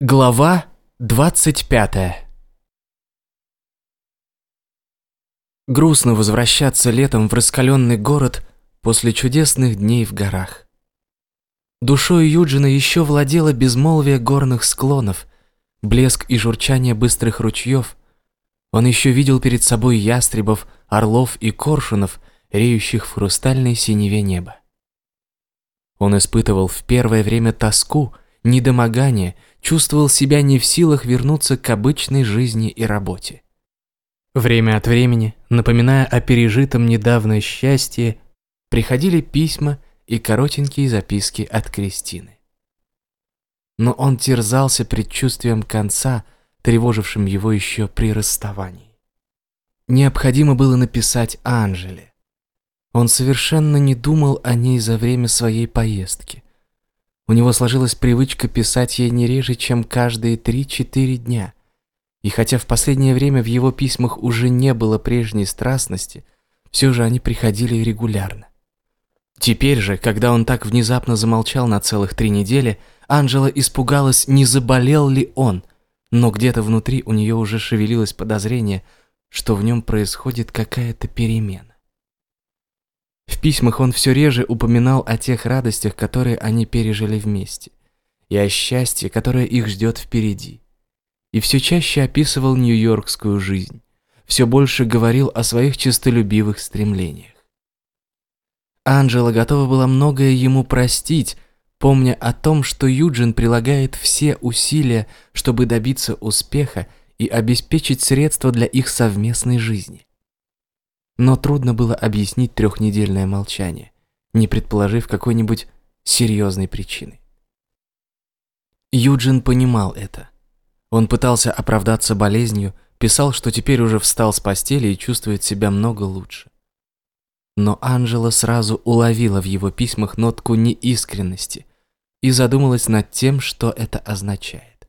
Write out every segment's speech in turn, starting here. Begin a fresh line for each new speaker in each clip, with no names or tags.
Глава 25 Грустно возвращаться летом в раскаленный город после чудесных дней в горах. Душой Юджина еще владело безмолвие горных склонов, блеск и журчание быстрых ручьев. Он еще видел перед собой ястребов, орлов и коршунов, реющих в хрустальной синеве неба. Он испытывал в первое время тоску, недомогание – чувствовал себя не в силах вернуться к обычной жизни и работе. Время от времени, напоминая о пережитом недавно счастье, приходили письма и коротенькие записки от Кристины. Но он терзался предчувствием конца, тревожившим его еще при расставании. Необходимо было написать Анжеле. Он совершенно не думал о ней за время своей поездки. У него сложилась привычка писать ей не реже, чем каждые 3-4 дня. И хотя в последнее время в его письмах уже не было прежней страстности, все же они приходили регулярно. Теперь же, когда он так внезапно замолчал на целых три недели, Анжела испугалась, не заболел ли он, но где-то внутри у нее уже шевелилось подозрение, что в нем происходит какая-то перемена. В письмах он все реже упоминал о тех радостях, которые они пережили вместе, и о счастье, которое их ждет впереди. И все чаще описывал нью-йоркскую жизнь, все больше говорил о своих честолюбивых стремлениях. Анжела готова была многое ему простить, помня о том, что Юджин прилагает все усилия, чтобы добиться успеха и обеспечить средства для их совместной жизни. Но трудно было объяснить трехнедельное молчание, не предположив какой-нибудь серьезной причины. Юджин понимал это. Он пытался оправдаться болезнью, писал, что теперь уже встал с постели и чувствует себя много лучше. Но Анжела сразу уловила в его письмах нотку неискренности и задумалась над тем, что это означает.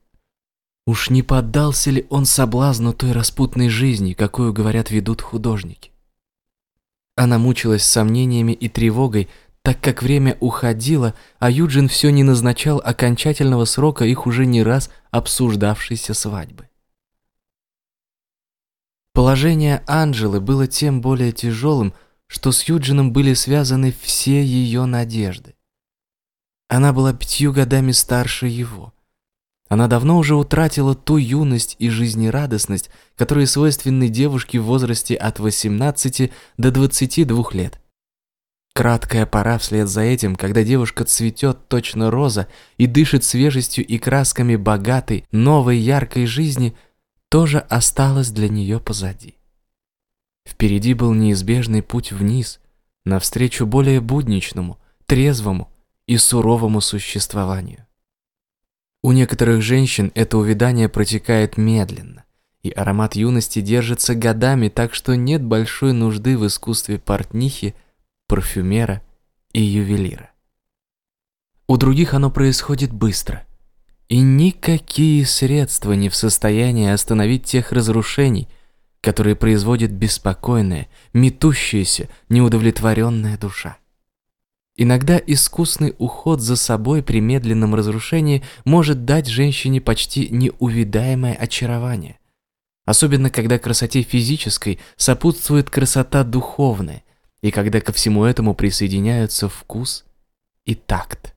Уж не поддался ли он соблазну той распутной жизни, какую, говорят, ведут художники? Она мучилась сомнениями и тревогой, так как время уходило, а Юджин все не назначал окончательного срока их уже не раз обсуждавшейся свадьбы. Положение Анжелы было тем более тяжелым, что с Юджином были связаны все ее надежды. Она была пятью годами старше его – она давно уже утратила ту юность и жизнерадостность, которые свойственны девушке в возрасте от 18 до 22 лет. Краткая пора вслед за этим, когда девушка цветет точно роза и дышит свежестью и красками богатой, новой, яркой жизни, тоже осталась для нее позади. Впереди был неизбежный путь вниз, навстречу более будничному, трезвому и суровому существованию. У некоторых женщин это увядание протекает медленно, и аромат юности держится годами, так что нет большой нужды в искусстве портнихи, парфюмера и ювелира. У других оно происходит быстро, и никакие средства не в состоянии остановить тех разрушений, которые производит беспокойная, метущаяся, неудовлетворенная душа. Иногда искусный уход за собой при медленном разрушении может дать женщине почти неувидаемое очарование. Особенно, когда красоте физической сопутствует красота духовная, и когда ко всему этому присоединяются вкус и такт.